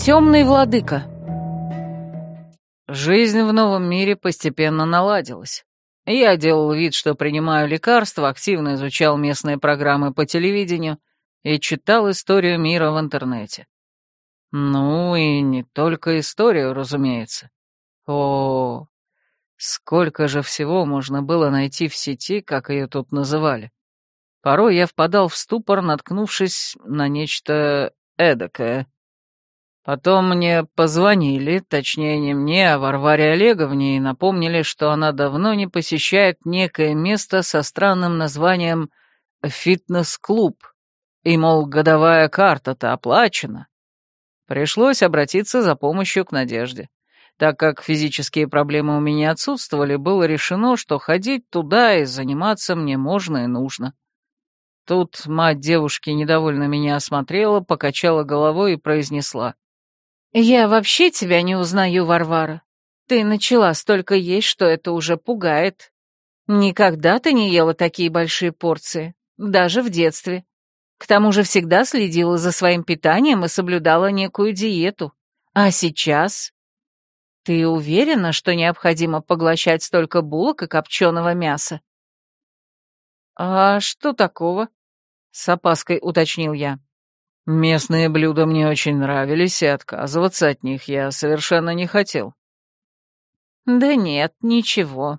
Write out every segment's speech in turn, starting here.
Темный владыка. Жизнь в новом мире постепенно наладилась. Я делал вид, что принимаю лекарства, активно изучал местные программы по телевидению и читал историю мира в интернете. Ну и не только историю, разумеется. О, сколько же всего можно было найти в сети, как ее тут называли. Порой я впадал в ступор, наткнувшись на нечто эдакое. Потом мне позвонили, точнее не мне, а Варваре Олеговне, и напомнили, что она давно не посещает некое место со странным названием «фитнес-клуб», и, мол, годовая карта-то оплачена. Пришлось обратиться за помощью к Надежде. Так как физические проблемы у меня отсутствовали, было решено, что ходить туда и заниматься мне можно и нужно. Тут мать девушки недовольно меня осмотрела, покачала головой и произнесла. «Я вообще тебя не узнаю, Варвара. Ты начала столько есть, что это уже пугает. Никогда ты не ела такие большие порции, даже в детстве. К тому же всегда следила за своим питанием и соблюдала некую диету. А сейчас? Ты уверена, что необходимо поглощать столько булок и копченого мяса?» «А что такого?» С опаской уточнил я. Местные блюда мне очень нравились, и отказываться от них я совершенно не хотел. Да нет, ничего.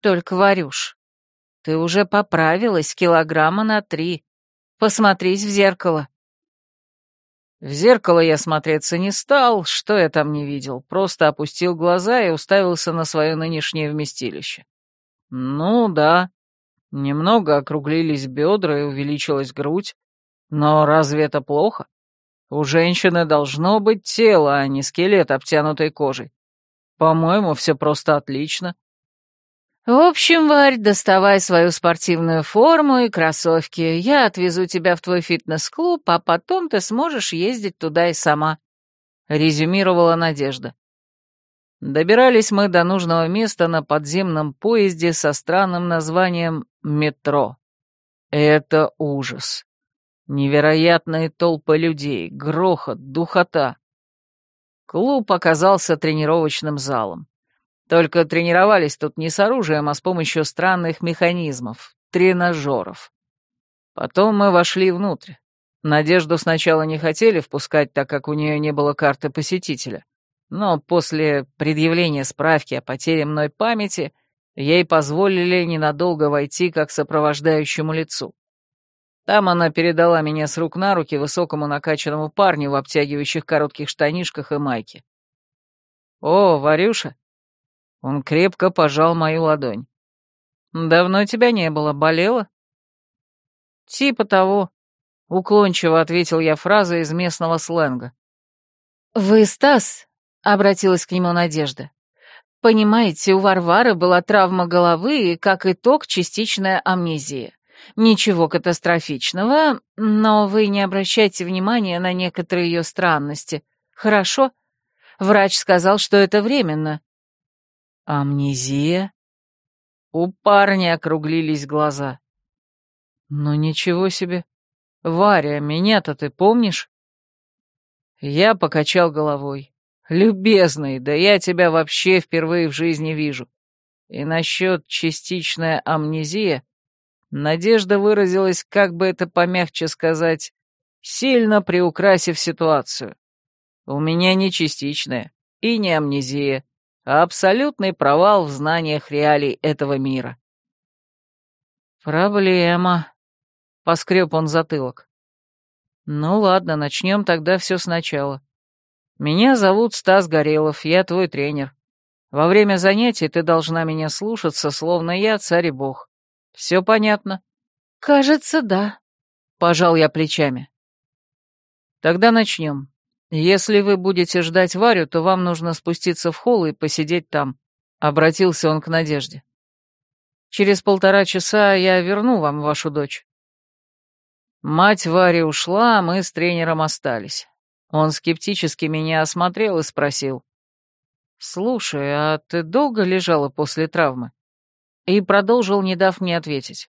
Только, Варюш, ты уже поправилась килограмма на три. Посмотрись в зеркало. В зеркало я смотреться не стал, что я там не видел, просто опустил глаза и уставился на свое нынешнее вместилище. Ну да, Немного округлились бедра и увеличилась грудь. Но разве это плохо? У женщины должно быть тело, а не скелет, обтянутой кожей. По-моему, все просто отлично. В общем, Варь, доставай свою спортивную форму и кроссовки. Я отвезу тебя в твой фитнес-клуб, а потом ты сможешь ездить туда и сама. Резюмировала Надежда. Добирались мы до нужного места на подземном поезде со странным названием «Метро». Это ужас. Невероятные толпы людей, грохот, духота. Клуб оказался тренировочным залом. Только тренировались тут не с оружием, а с помощью странных механизмов, тренажеров. Потом мы вошли внутрь. Надежду сначала не хотели впускать, так как у нее не было карты посетителя но после предъявления справки о потере мной памяти ей позволили ненадолго войти как сопровождающему лицу. Там она передала меня с рук на руки высокому накачанному парню в обтягивающих коротких штанишках и майке. «О, Варюша!» Он крепко пожал мою ладонь. «Давно тебя не было, болела?» «Типа того», — уклончиво ответил я фразой из местного сленга. «Вы Стас?» — обратилась к нему Надежда. «Понимаете, у Варвары была травма головы и, как итог, частичная амнезия. Ничего катастрофичного, но вы не обращайте внимания на некоторые ее странности. Хорошо? Врач сказал, что это временно». «Амнезия?» У парня округлились глаза. «Ну ничего себе. Варя, меня-то ты помнишь?» Я покачал головой. «Любезный, да я тебя вообще впервые в жизни вижу. И насчет частичная амнезия, Надежда выразилась, как бы это помягче сказать, сильно приукрасив ситуацию. У меня не частичная и не амнезия, а абсолютный провал в знаниях реалий этого мира. «Проблема», — поскреб он затылок. «Ну ладно, начнем тогда все сначала. «Меня зовут Стас Горелов, я твой тренер. Во время занятий ты должна меня слушаться, словно я царь и бог. Все понятно?» «Кажется, да», — пожал я плечами. «Тогда начнем. Если вы будете ждать Варю, то вам нужно спуститься в холл и посидеть там», — обратился он к Надежде. «Через полтора часа я верну вам вашу дочь». Мать Вари ушла, а мы с тренером остались. Он скептически меня осмотрел и спросил. «Слушай, а ты долго лежала после травмы?» И продолжил, не дав мне ответить.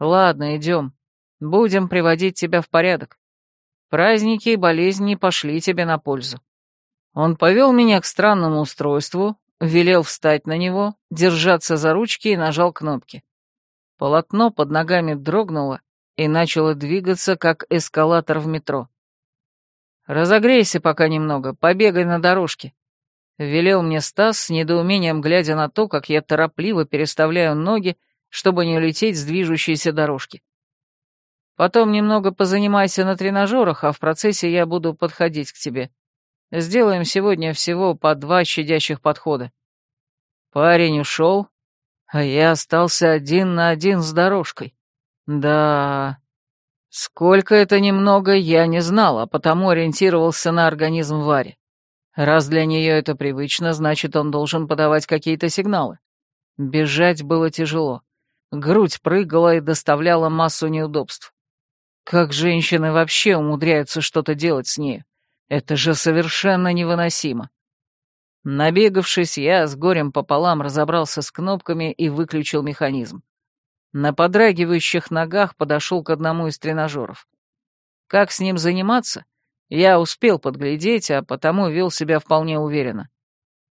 «Ладно, идем. Будем приводить тебя в порядок. Праздники и болезнь не пошли тебе на пользу. Он повел меня к странному устройству, велел встать на него, держаться за ручки и нажал кнопки. Полотно под ногами дрогнуло и начало двигаться, как эскалатор в метро. «Разогрейся пока немного, побегай на дорожке», — велел мне Стас с недоумением, глядя на то, как я торопливо переставляю ноги, чтобы не улететь с движущейся дорожки. Потом немного позанимайся на тренажерах, а в процессе я буду подходить к тебе. Сделаем сегодня всего по два щадящих подхода. Парень ушел, а я остался один на один с дорожкой. Да, сколько это немного, я не знал, а потому ориентировался на организм Вари. Раз для нее это привычно, значит, он должен подавать какие-то сигналы. Бежать было тяжело. Грудь прыгала и доставляла массу неудобств. Как женщины вообще умудряются что-то делать с ней? Это же совершенно невыносимо. Набегавшись, я с горем пополам разобрался с кнопками и выключил механизм. На подрагивающих ногах подошел к одному из тренажеров. Как с ним заниматься, я успел подглядеть, а потому вел себя вполне уверенно.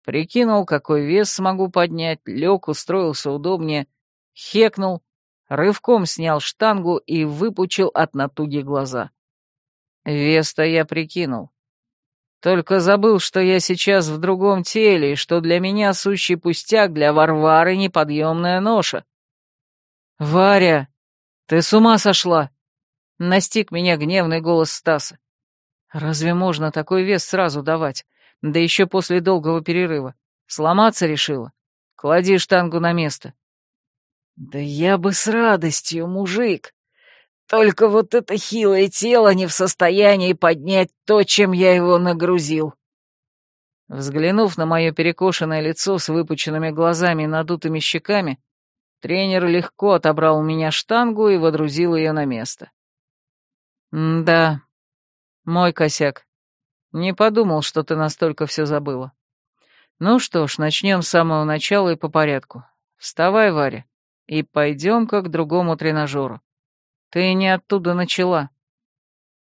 Прикинул, какой вес смогу поднять, лег, устроился удобнее, хекнул, рывком снял штангу и выпучил от натуги глаза. Вес-то я прикинул. Только забыл, что я сейчас в другом теле, и что для меня сущий пустяк, для Варвары неподъемная ноша. «Варя, ты с ума сошла?» — настиг меня гневный голос Стаса. «Разве можно такой вес сразу давать? Да еще после долгого перерыва. Сломаться решила? Клади штангу на место». «Да я бы с радостью, мужик!» Только вот это хилое тело не в состоянии поднять то, чем я его нагрузил. Взглянув на мое перекошенное лицо с выпученными глазами и надутыми щеками, тренер легко отобрал у меня штангу и водрузил ее на место. «Да, мой косяк. Не подумал, что ты настолько все забыла. Ну что ж, начнем с самого начала и по порядку. Вставай, Варя, и пойдем-ка к другому тренажеру. Ты не оттуда начала.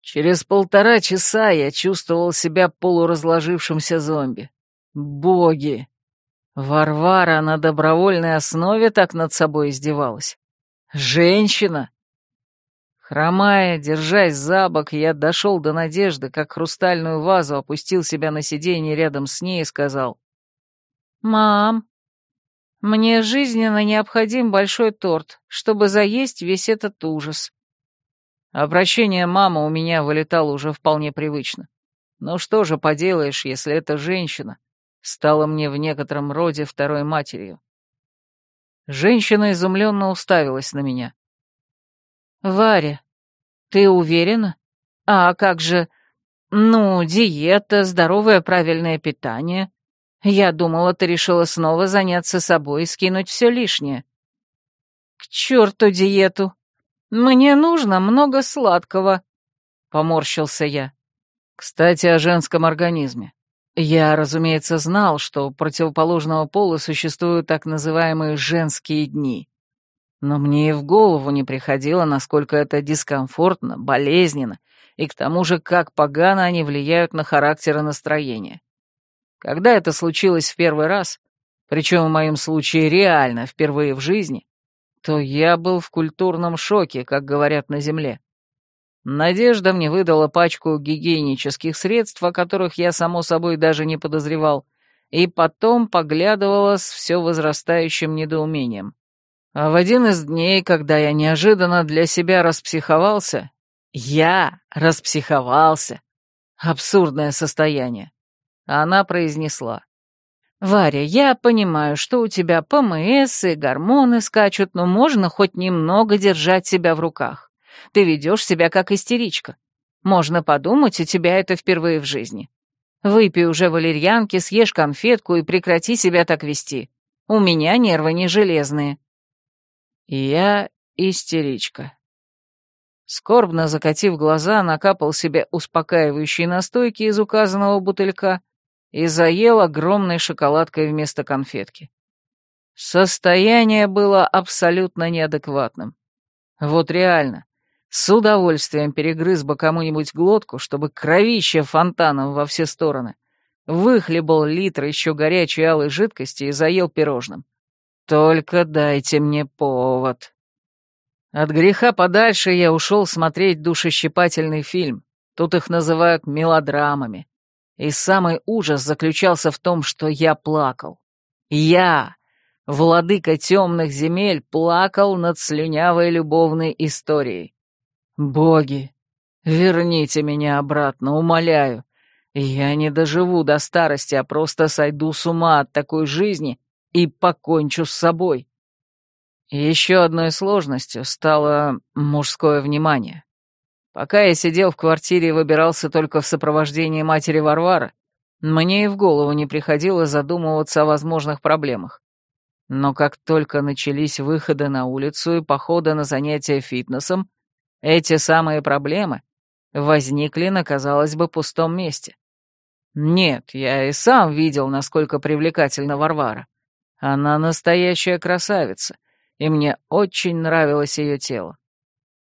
Через полтора часа я чувствовал себя полуразложившимся зомби. Боги! Варвара на добровольной основе так над собой издевалась. Женщина! Хромая, держась за бок, я дошел до Надежды, как хрустальную вазу, опустил себя на сиденье рядом с ней и сказал. «Мам, мне жизненно необходим большой торт, чтобы заесть весь этот ужас. Обращение «мама» у меня вылетало уже вполне привычно. Ну что же поделаешь, если эта женщина стала мне в некотором роде второй матерью. Женщина изумленно уставилась на меня. «Варя, ты уверена? А как же, ну, диета, здоровое правильное питание?» Я думала, ты решила снова заняться собой и скинуть все лишнее. К черту диету! Мне нужно много сладкого, — поморщился я. Кстати, о женском организме. Я, разумеется, знал, что у противоположного пола существуют так называемые «женские дни». Но мне и в голову не приходило, насколько это дискомфортно, болезненно, и к тому же, как погано они влияют на характер и настроение. Когда это случилось в первый раз, причем в моем случае реально впервые в жизни, то я был в культурном шоке, как говорят на Земле. Надежда мне выдала пачку гигиенических средств, о которых я, само собой, даже не подозревал, и потом поглядывала с все возрастающим недоумением. А в один из дней, когда я неожиданно для себя распсиховался, я распсиховался. Абсурдное состояние. Она произнесла. «Варя, я понимаю, что у тебя ПМС и гормоны скачут, но можно хоть немного держать себя в руках. Ты ведешь себя как истеричка. Можно подумать, у тебя это впервые в жизни. Выпей уже валерьянки, съешь конфетку и прекрати себя так вести. У меня нервы не железные». Я истеричка. Скорбно закатив глаза, накапал себе успокаивающие настойки из указанного бутылька и заел огромной шоколадкой вместо конфетки. Состояние было абсолютно неадекватным. Вот реально, С удовольствием перегрыз бы кому-нибудь глотку, чтобы кровище фонтаном во все стороны. Выхлебал литр еще горячей алой жидкости и заел пирожным. Только дайте мне повод. От греха подальше я ушел смотреть душещипательный фильм. Тут их называют мелодрамами. И самый ужас заключался в том, что я плакал. Я, владыка темных земель, плакал над слюнявой любовной историей. Боги, верните меня обратно, умоляю. Я не доживу до старости, а просто сойду с ума от такой жизни и покончу с собой. Еще одной сложностью стало мужское внимание. Пока я сидел в квартире и выбирался только в сопровождении матери Варвары, мне и в голову не приходило задумываться о возможных проблемах. Но как только начались выходы на улицу и походы на занятия фитнесом, эти самые проблемы возникли на, казалось бы, пустом месте. Нет, я и сам видел, насколько привлекательна Варвара. Она настоящая красавица, и мне очень нравилось ее тело.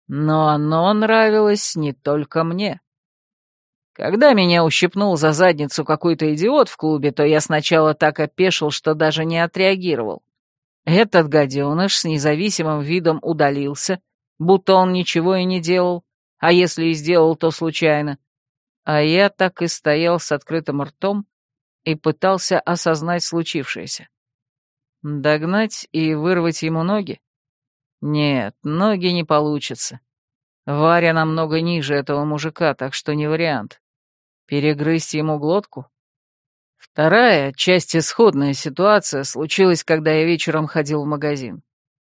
Но оно нравилось не только мне. Когда меня ущипнул за задницу какой-то идиот в клубе, то я сначала так опешил, что даже не отреагировал. Этот гаденыш с независимым видом удалился, будто он ничего и не делал, а если и сделал, то случайно. А я так и стоял с открытым ртом и пытался осознать случившееся. Догнать и вырвать ему ноги? Нет, ноги не получится. Варя намного ниже этого мужика, так что не вариант. Перегрызть ему глотку? Вторая, часть исходная ситуация случилась, когда я вечером ходил в магазин.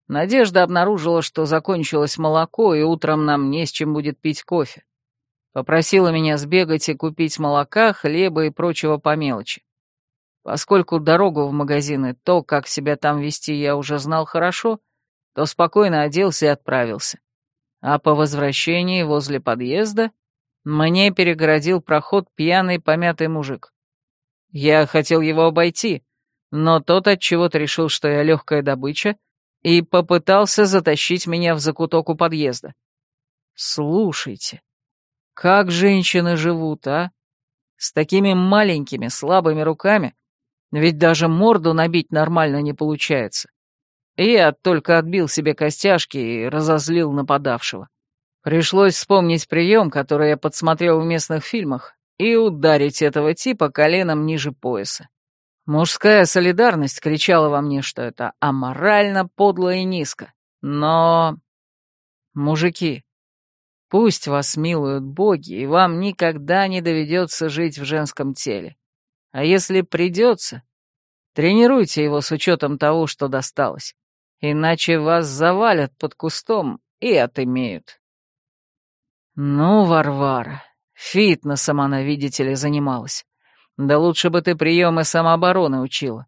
Надежда обнаружила, что закончилось молоко, и утром нам не с чем будет пить кофе. Попросила меня сбегать и купить молока, хлеба и прочего по мелочи. Поскольку дорогу в магазин и то, как себя там вести, я уже знал хорошо, то спокойно оделся и отправился. А по возвращении возле подъезда мне перегородил проход пьяный помятый мужик. Я хотел его обойти, но тот от чего то решил, что я легкая добыча, и попытался затащить меня в закуток у подъезда. Слушайте, как женщины живут, а? С такими маленькими, слабыми руками ведь даже морду набить нормально не получается. И я только отбил себе костяшки и разозлил нападавшего. Пришлось вспомнить прием, который я подсмотрел в местных фильмах, и ударить этого типа коленом ниже пояса. Мужская солидарность кричала во мне, что это аморально, подло и низко. Но... Мужики, пусть вас милуют боги, и вам никогда не доведется жить в женском теле. А если придется, тренируйте его с учетом того, что досталось. Иначе вас завалят под кустом и отымеют. Ну, Варвара, фитнесом она, видите ли, занималась. Да лучше бы ты приемы самообороны учила.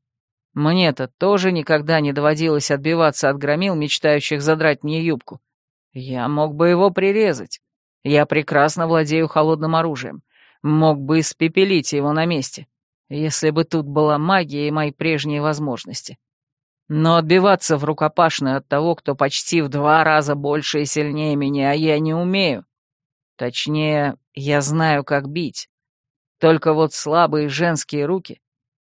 Мне-то тоже никогда не доводилось отбиваться от громил, мечтающих задрать мне юбку. Я мог бы его прирезать. Я прекрасно владею холодным оружием. Мог бы испепелить его на месте если бы тут была магия и мои прежние возможности. Но отбиваться в рукопашную от того, кто почти в два раза больше и сильнее меня, я не умею. Точнее, я знаю, как бить. Только вот слабые женские руки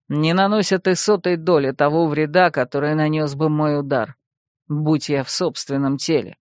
не наносят и сотой доли того вреда, который нанес бы мой удар, будь я в собственном теле.